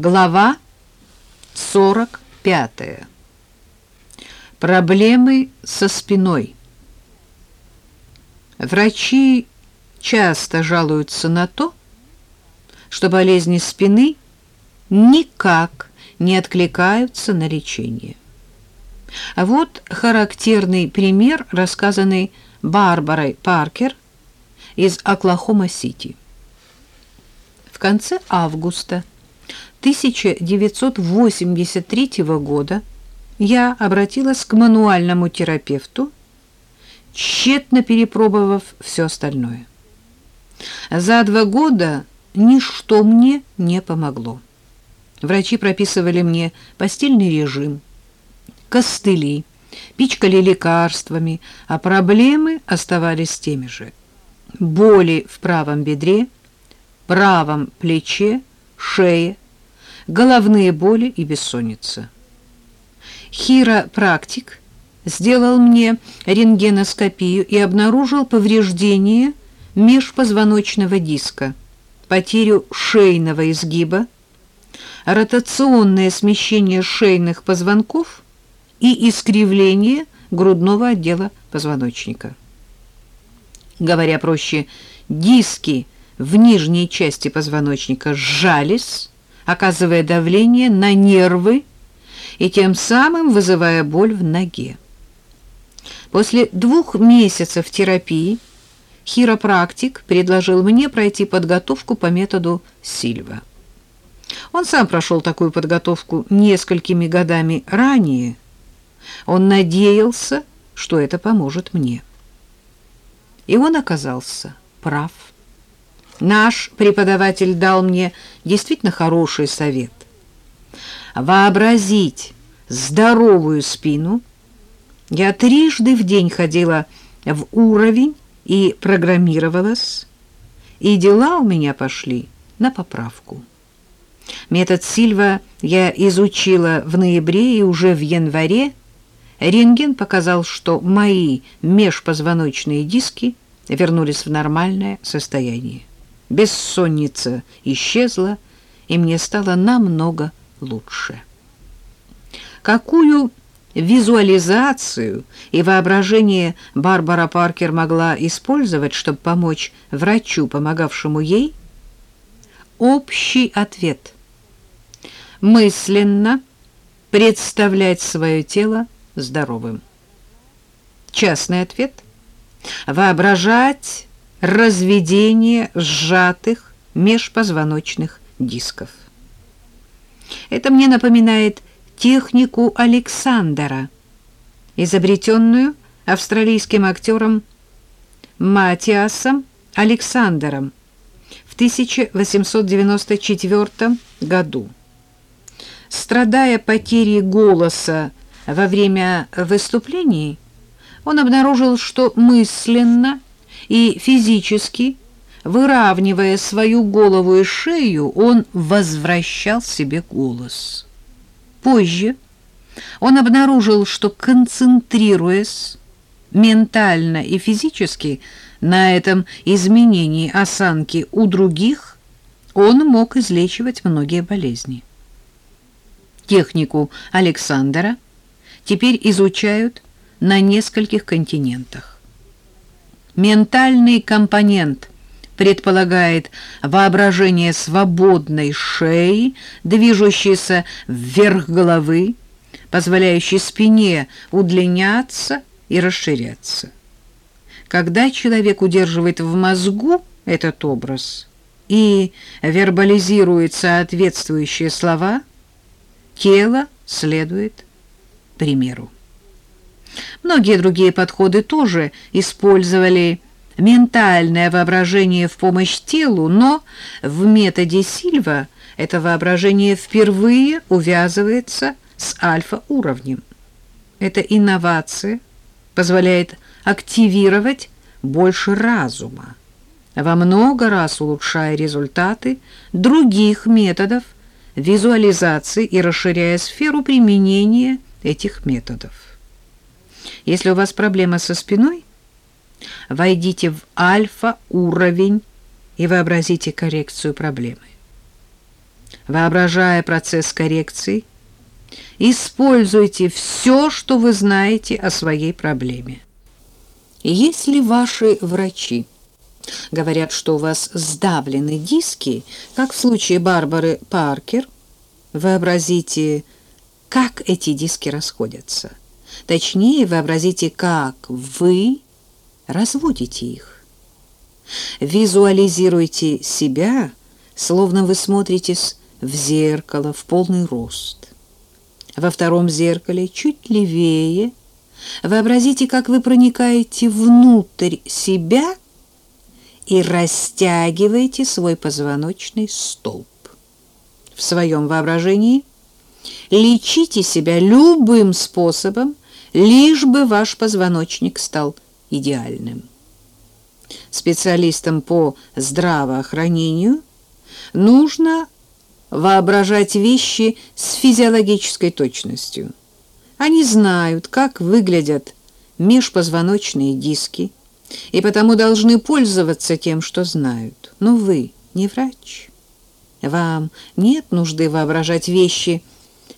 Глава 45. Проблемы со спиной. Врачи часто жалуются на то, что болезни спины никак не откликаются на лечение. А вот характерный пример, рассказанный Барбарой Паркер из Оклахома-Сити. В конце августа 1983 года я обратилась к мануальному терапевту, тщетно перепробовав все остальное. За два года ничто мне не помогло. Врачи прописывали мне постельный режим, костыли, пичкали лекарствами, а проблемы оставались теми же. Боли в правом бедре, правом плече, шее, головные боли и бессонница. Хиропрактик сделал мне рентгеноскопию и обнаружил повреждение межпозвоночного диска, потерю шейного изгиба, ротационное смещение шейных позвонков и искривление грудного отдела позвоночника. Говоря проще, диски в нижней части позвоночника сжались, оказывая давление на нервы и тем самым вызывая боль в ноге. После двух месяцев терапии хиропрактик предложил мне пройти подготовку по методу Сильва. Он сам прошел такую подготовку несколькими годами ранее. Он надеялся, что это поможет мне. И он оказался прав. Наш преподаватель дал мне действительно хороший совет. Вообразить здоровую спину. Я трижды в день ходила в уровень и программировалась, и дела у меня пошли на поправку. Метод Сильва я изучила в ноябре и уже в январе рентген показал, что мои межпозвоночные диски вернулись в нормальное состояние. Бессонница исчезла, и мне стало намного лучше. Какую визуализацию и воображение Барбара Паркер могла использовать, чтобы помочь врачу, помогавшему ей? Общий ответ. Мысленно представлять свое тело здоровым. Частный ответ. Воображать разведение сжатых межпозвоночных дисков. Это мне напоминает технику Александра, изобретенную австралийским актером Матиасом Александром в 1894 году. Страдая потерей голоса во время выступлений, он обнаружил, что мысленно и физически, выравнивая свою голову и шею, он возвращал себе голос. Позже он обнаружил, что, концентрируясь ментально и физически на этом изменении осанки у других, он мог излечивать многие болезни. Технику Александра теперь изучают на нескольких континентах. Ментальный компонент предполагает воображение свободной шеи, движущейся вверх головы, позволяющей спине удлиняться и расширяться. Когда человек удерживает в мозгу этот образ и вербализирует соответствующие слова, тело следует примеру. Многие другие подходы тоже использовали ментальное воображение в помощь телу, но в методе Сильва это воображение впервые увязывается с альфа-уровнем. Эта инновация позволяет активировать больше разума, во много раз улучшая результаты других методов визуализации и расширяя сферу применения этих методов. Если у вас проблема со спиной, войдите в альфа-уровень и вообразите коррекцию проблемы. Воображая процесс коррекции, используйте все, что вы знаете о своей проблеме. Если ваши врачи говорят, что у вас сдавлены диски, как в случае Барбары Паркер, вообразите, как эти диски расходятся. Точнее, вообразите, как вы разводите их. Визуализируйте себя, словно вы смотритесь в зеркало в полный рост. Во втором зеркале, чуть левее, вообразите, как вы проникаете внутрь себя и растягиваете свой позвоночный столб. В своем воображении лечите себя любым способом, лишь бы ваш позвоночник стал идеальным. Специалистам по здравоохранению нужно воображать вещи с физиологической точностью. Они знают, как выглядят межпозвоночные диски, и потому должны пользоваться тем, что знают. Но вы не врач. Вам нет нужды воображать вещи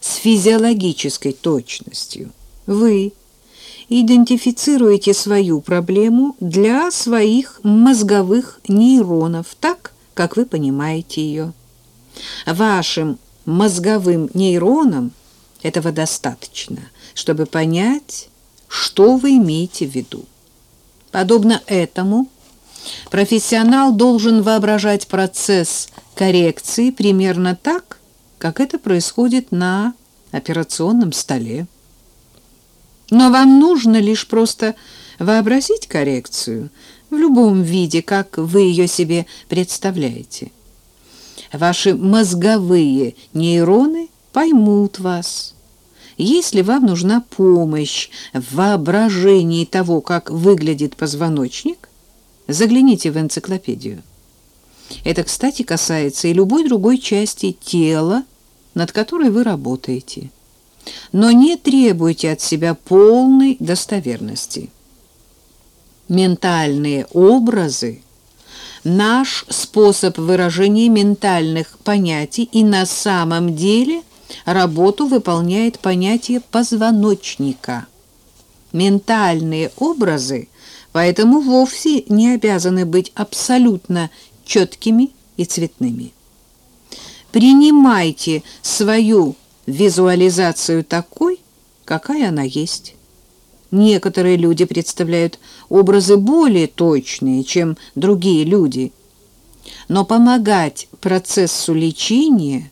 с физиологической точностью. Вы идентифицируете свою проблему для своих мозговых нейронов так, как вы понимаете ее. Вашим мозговым нейронам этого достаточно, чтобы понять, что вы имеете в виду. Подобно этому, профессионал должен воображать процесс коррекции примерно так, как это происходит на операционном столе. Но вам нужно лишь просто вообразить коррекцию в любом виде, как вы ее себе представляете. Ваши мозговые нейроны поймут вас. Если вам нужна помощь в воображении того, как выглядит позвоночник, загляните в энциклопедию. Это, кстати, касается и любой другой части тела, над которой вы работаете. Но не требуйте от себя полной достоверности. Ментальные образы – наш способ выражения ментальных понятий, и на самом деле работу выполняет понятие позвоночника. Ментальные образы поэтому вовсе не обязаны быть абсолютно четкими и цветными. Принимайте свою визуализацию такой, какая она есть. Некоторые люди представляют образы более точные, чем другие люди. Но помогать процессу лечения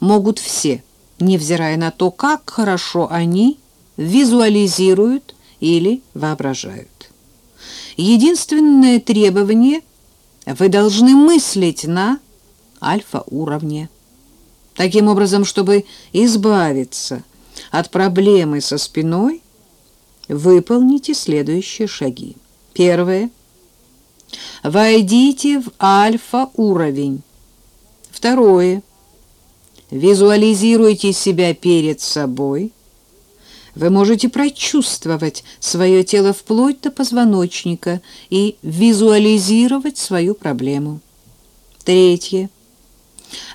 могут все, невзирая на то, как хорошо они визуализируют или воображают. Единственное требование – вы должны мыслить на альфа-уровне. Таким образом, чтобы избавиться от проблемы со спиной, выполните следующие шаги. Первое. Войдите в альфа-уровень. Второе. Визуализируйте себя перед собой. Вы можете прочувствовать свое тело вплоть до позвоночника и визуализировать свою проблему. Третье.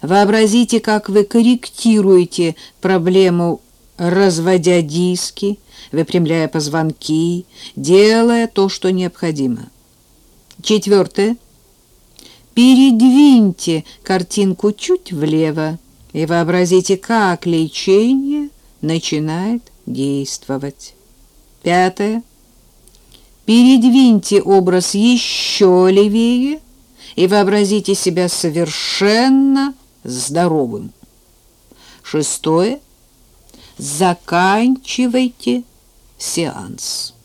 Вообразите, как вы корректируете проблему, разводя диски, выпрямляя позвонки, делая то, что необходимо. Четвертое. Передвиньте картинку чуть влево и вообразите, как лечение начинает действовать. Пятое. Передвиньте образ еще левее и вообразите себя совершенно здоровым. Шестое. Заканчивайте сеанс.